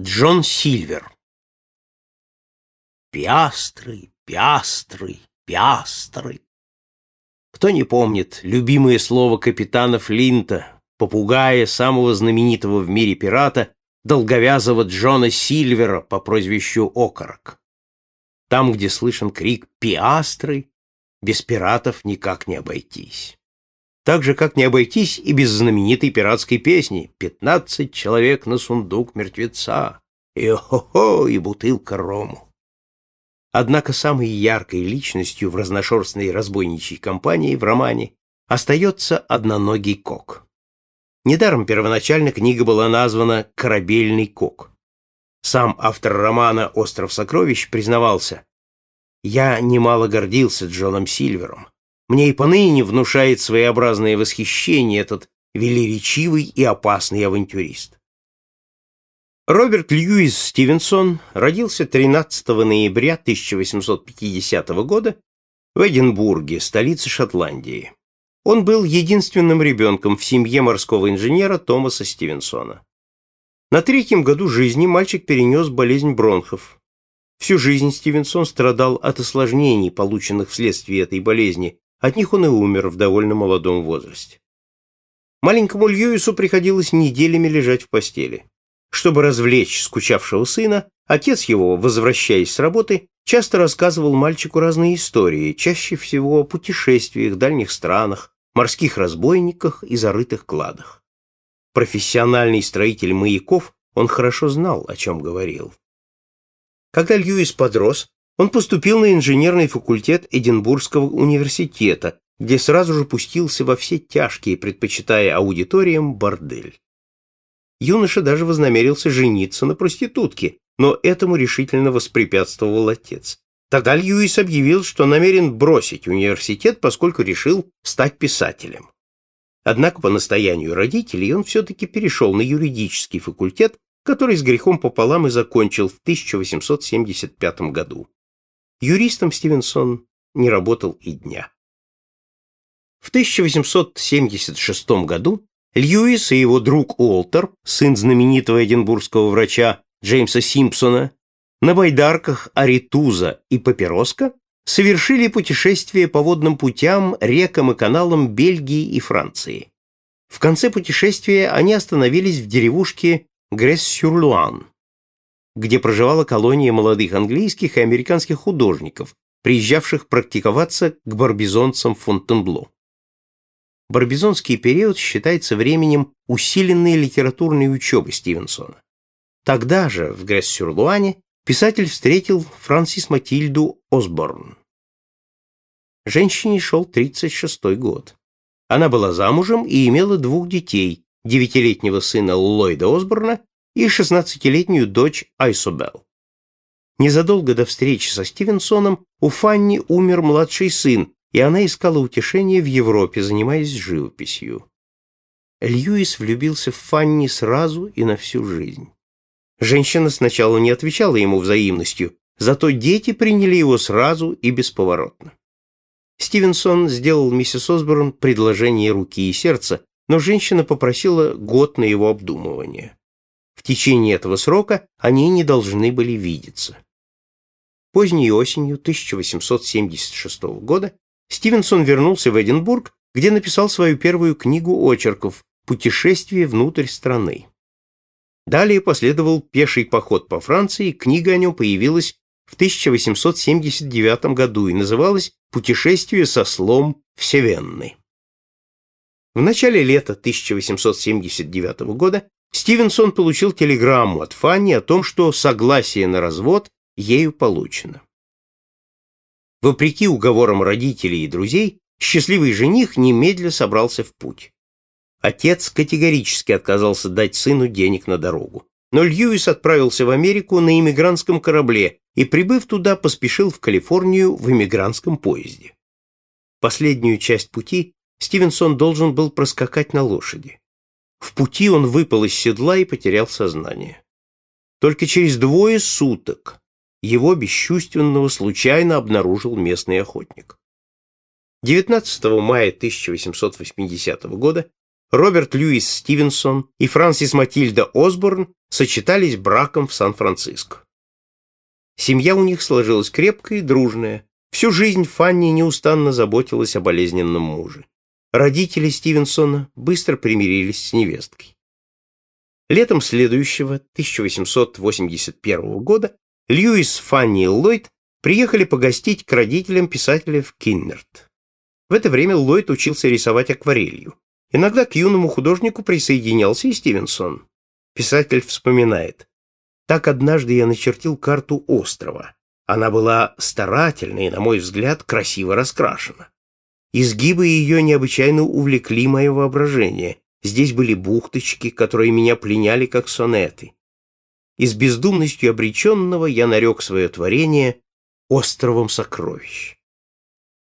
Джон Сильвер Пиастры, пиастры, пиастры. Кто не помнит любимое слово капитана Флинта, попугая самого знаменитого в мире пирата, долговязого Джона Сильвера по прозвищу Окорок. Там, где слышен крик «Пиастры», без пиратов никак не обойтись. Так же, как не обойтись и без знаменитой пиратской песни «Пятнадцать человек на сундук мертвеца» и «Хо-хо» и бутылка рому. Однако самой яркой личностью в разношерстной разбойничьей компании в романе остается одноногий кок. Недаром первоначально книга была названа «Корабельный кок». Сам автор романа «Остров сокровищ» признавался, «Я немало гордился Джоном Сильвером. Мне и поныне внушает своеобразное восхищение этот велеречивый и опасный авантюрист. Роберт Льюис Стивенсон родился 13 ноября 1850 года в Эдинбурге, столице Шотландии. Он был единственным ребенком в семье морского инженера Томаса Стивенсона. На третьем году жизни мальчик перенес болезнь бронхов. Всю жизнь Стивенсон страдал от осложнений, полученных вследствие этой болезни, от них он и умер в довольно молодом возрасте. Маленькому Льюису приходилось неделями лежать в постели. Чтобы развлечь скучавшего сына, отец его, возвращаясь с работы, часто рассказывал мальчику разные истории, чаще всего о путешествиях, дальних странах, морских разбойниках и зарытых кладах. Профессиональный строитель маяков, он хорошо знал, о чем говорил. Когда Льюис подрос, он поступил на инженерный факультет Эдинбургского университета, где сразу же пустился во все тяжкие, предпочитая аудиториям бордель. Юноша даже вознамерился жениться на проститутке, но этому решительно воспрепятствовал отец. Тогда Льюис объявил, что намерен бросить университет, поскольку решил стать писателем. Однако по настоянию родителей он все-таки перешел на юридический факультет, который с грехом пополам и закончил в 1875 году. Юристом Стивенсон не работал и дня. В 1876 году Льюис и его друг Уолтер, сын знаменитого эдинбургского врача Джеймса Симпсона, на байдарках Аритуза и Папироска совершили путешествие по водным путям, рекам и каналам Бельгии и Франции. В конце путешествия они остановились в деревушке Гресс-сюр-Луан где проживала колония молодых английских и американских художников, приезжавших практиковаться к барбизонцам Фонтенбло. Барбизонский период считается временем усиленной литературной учебы Стивенсона. Тогда же, в Гресс-сюр-Луане, писатель встретил Франсис Матильду Осборн. Женщине шел 36-й год. Она была замужем и имела двух детей, девятилетнего сына Ллойда Осборна и 16-летнюю дочь Айсобел. Незадолго до встречи со Стивенсоном у Фанни умер младший сын, и она искала утешения в Европе, занимаясь живописью. Льюис влюбился в Фанни сразу и на всю жизнь. Женщина сначала не отвечала ему взаимностью, зато дети приняли его сразу и бесповоротно. Стивенсон сделал миссис Осборн предложение руки и сердца, но женщина попросила год на его обдумывание. В течение этого срока они не должны были видеться. Поздней осенью 1876 года Стивенсон вернулся в Эдинбург, где написал свою первую книгу очерков «Путешествие внутрь страны». Далее последовал пеший поход по Франции, книга о нем появилась в 1879 году и называлась «Путешествие со слом Всевенной». В начале лета 1879 года Стивенсон получил телеграмму от Фанни о том, что согласие на развод ею получено. Вопреки уговорам родителей и друзей, счастливый жених немедля собрался в путь. Отец категорически отказался дать сыну денег на дорогу. Но Льюис отправился в Америку на иммигрантском корабле и, прибыв туда, поспешил в Калифорнию в иммигрантском поезде. Последнюю часть пути Стивенсон должен был проскакать на лошади. В пути он выпал из седла и потерял сознание. Только через двое суток его бесчувственного случайно обнаружил местный охотник. 19 мая 1880 года Роберт Льюис Стивенсон и Франсис Матильда Осборн сочетались браком в Сан-Франциско. Семья у них сложилась крепкая и дружная. Всю жизнь Фанни неустанно заботилась о болезненном муже. Родители Стивенсона быстро примирились с невесткой. Летом следующего, 1881 года, Льюис, Фанни и Ллойд приехали погостить к родителям писателя в Киннерт. В это время Ллойд учился рисовать акварелью. Иногда к юному художнику присоединялся и Стивенсон. Писатель вспоминает. «Так однажды я начертил карту острова. Она была старательна и, на мой взгляд, красиво раскрашена. Изгибы ее необычайно увлекли мое воображение. Здесь были бухточки, которые меня пленяли, как сонеты. И с бездумностью обреченного я нарек свое творение островом сокровищ.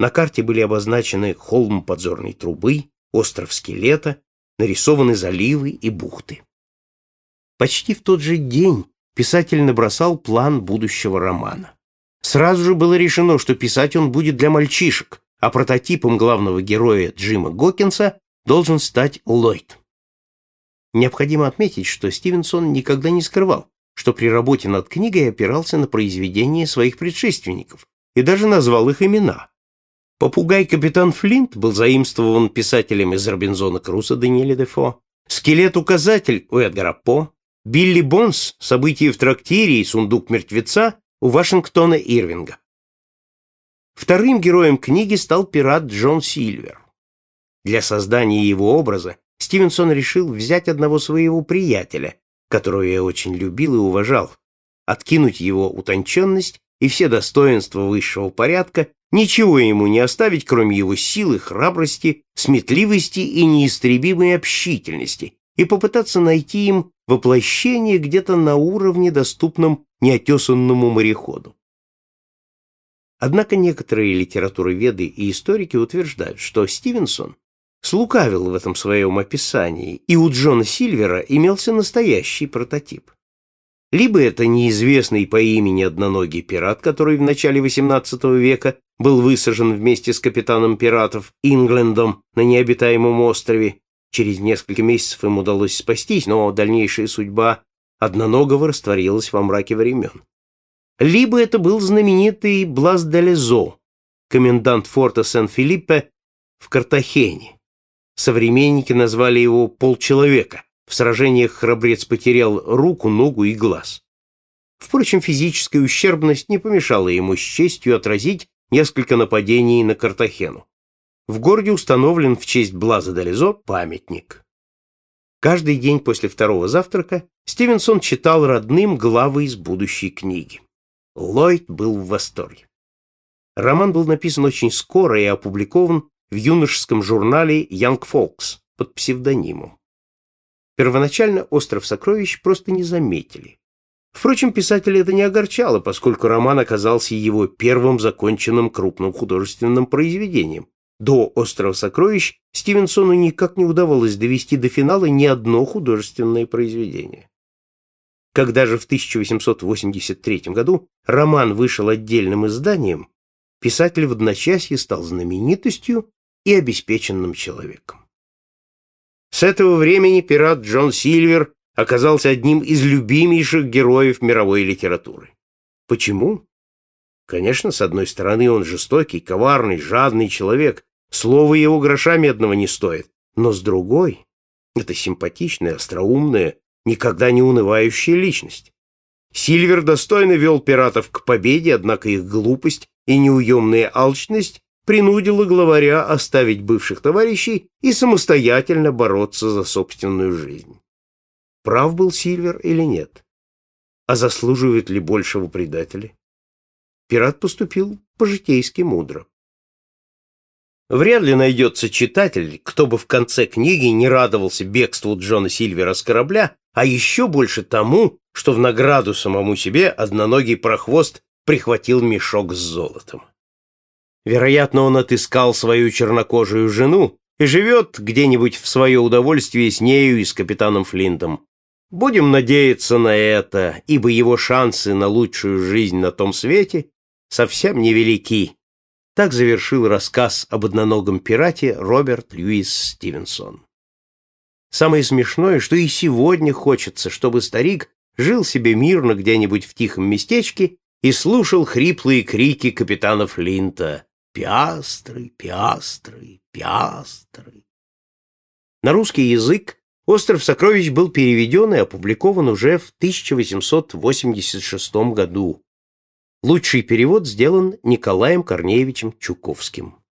На карте были обозначены холм подзорной трубы, остров скелета, нарисованы заливы и бухты. Почти в тот же день писатель набросал план будущего романа. Сразу же было решено, что писать он будет для мальчишек, а прототипом главного героя Джима Гокинса должен стать Ллойд. Необходимо отметить, что Стивенсон никогда не скрывал, что при работе над книгой опирался на произведения своих предшественников и даже назвал их имена. Попугай-капитан Флинт был заимствован писателем из Робинзона Круза Даниэля Дефо, скелет-указатель у Эдгара По, Билли Бонс, события в трактире и сундук мертвеца у Вашингтона Ирвинга. Вторым героем книги стал пират Джон Сильвер. Для создания его образа Стивенсон решил взять одного своего приятеля, которого я очень любил и уважал, откинуть его утонченность и все достоинства высшего порядка, ничего ему не оставить, кроме его силы, храбрости, сметливости и неистребимой общительности, и попытаться найти им воплощение где-то на уровне, доступном неотесанному мореходу. Однако некоторые литературоведы и историки утверждают, что Стивенсон слукавил в этом своем описании, и у Джона Сильвера имелся настоящий прототип. Либо это неизвестный по имени одноногий пират, который в начале XVIII века был высажен вместе с капитаном пиратов Инглендом на необитаемом острове. Через несколько месяцев им удалось спастись, но дальнейшая судьба одноногого растворилась во мраке времен. Либо это был знаменитый Блас де Лезо, комендант форта Сан-Филиппе в Картахене, Современники назвали его «полчеловека». В сражениях храбрец потерял руку, ногу и глаз. Впрочем, физическая ущербность не помешала ему с честью отразить несколько нападений на Картахену. В городе установлен в честь Блаза Дализо памятник. Каждый день после второго завтрака Стивенсон читал родным главы из будущей книги. Ллойд был в восторге. Роман был написан очень скоро и опубликован в юношеском журнале Young Folks под псевдонимом. Первоначально «Остров сокровищ» просто не заметили. Впрочем, писателя это не огорчало, поскольку роман оказался его первым законченным крупным художественным произведением. До «Острова сокровищ» Стивенсону никак не удавалось довести до финала ни одно художественное произведение. Когда же в 1883 году роман вышел отдельным изданием, писатель в одночасье стал знаменитостью и обеспеченным человеком. С этого времени пират Джон Сильвер оказался одним из любимейших героев мировой литературы. Почему? Конечно, с одной стороны, он жестокий, коварный, жадный человек, слово его гроша медного не стоит, но с другой — это симпатичная, остроумная, никогда не унывающая личность. Сильвер достойно вел пиратов к победе, однако их глупость и неуемная алчность принудила главаря оставить бывших товарищей и самостоятельно бороться за собственную жизнь. Прав был Сильвер или нет? А заслуживает ли большего предателя? Пират поступил по-житейски мудро. Вряд ли найдется читатель, кто бы в конце книги не радовался бегству Джона Сильвера с корабля, а еще больше тому, что в награду самому себе одноногий прохвост прихватил мешок с золотом. Вероятно, он отыскал свою чернокожую жену и живет где-нибудь в свое удовольствие с нею и с капитаном Флинтом. Будем надеяться на это, ибо его шансы на лучшую жизнь на том свете совсем невелики. Так завершил рассказ об одноногом пирате Роберт Льюис Стивенсон. Самое смешное, что и сегодня хочется, чтобы старик жил себе мирно где-нибудь в тихом местечке и слушал хриплые крики капитана Флинта «Пиастры, пиастры, пиастры». На русский язык «Остров сокровищ» был переведен и опубликован уже в 1886 году. Лучший перевод сделан Николаем Корнеевичем Чуковским.